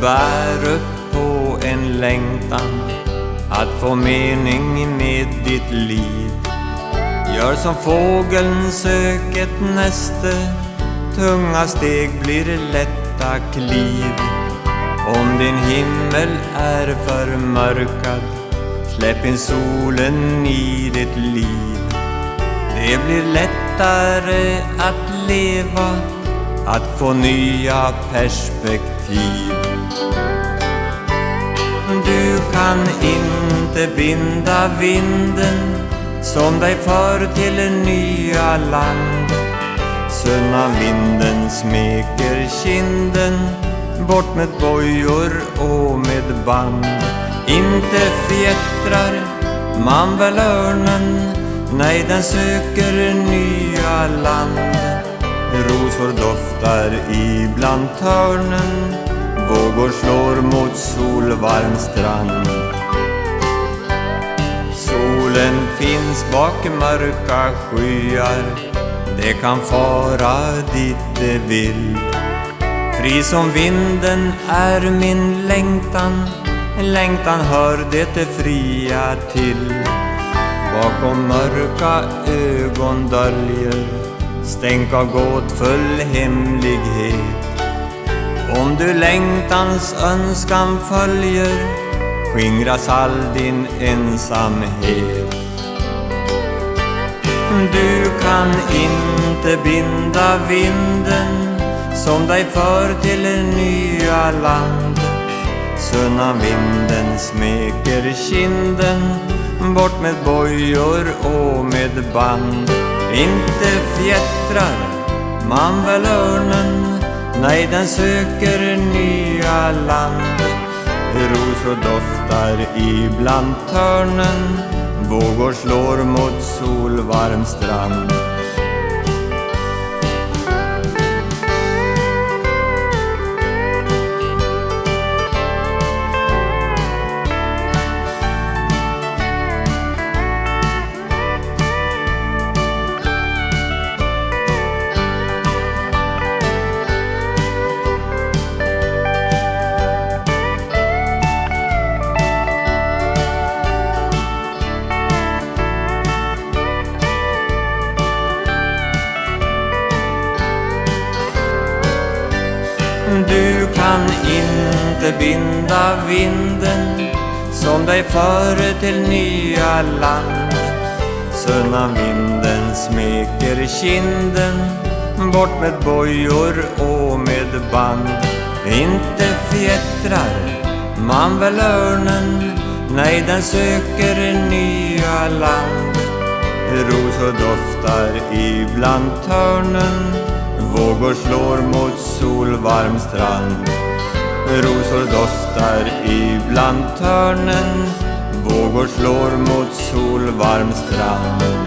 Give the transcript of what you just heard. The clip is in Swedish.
bär upp på en längtan att få mening med ditt liv. Gör som fågeln sök ett näste, tunga steg blir lätta kliv. Om din himmel är förmörkad, släpp in solen i ditt liv. Det blir lättare att leva, att få nya perspektiv. Du kan inte binda vinden som dig för till nya land. Sunna vinden smeker kinden bort med bojor och med band. Inte fjättrar man väl örnen, nej den söker nya land. Rosor doftar ibland törnen, vågor slår mot solvarm strand. Solen finns bak mörka skyar, det kan fara dit det vill. Fri som vinden är min längtan, längtan hör det det fria till. Bakom mörka ögon döljer stänk av gåtfull hemlighet. Om du längtans önskan följer skingras all din ensamhet. Du kan inte binda vinden som dig för till nya land. Sunna vinden smeker kinden bort med bojor och med band. Inte fjättrar man väl örnen, nej den söker nya land. Rosor doftar ibland törnen, vågor slår mot solvarm strand. Du kan inte binda vinden som dig för till nya land. Sunna vinden smeker kinden bort med bojor och med band. Inte fjättrar man väl örnen, nej den söker nya land. Rosor doftar ibland törnen Vågor slår mot solvarm strand. Rosor doftar ibland törnen. Vågor slår mot solvarm strand.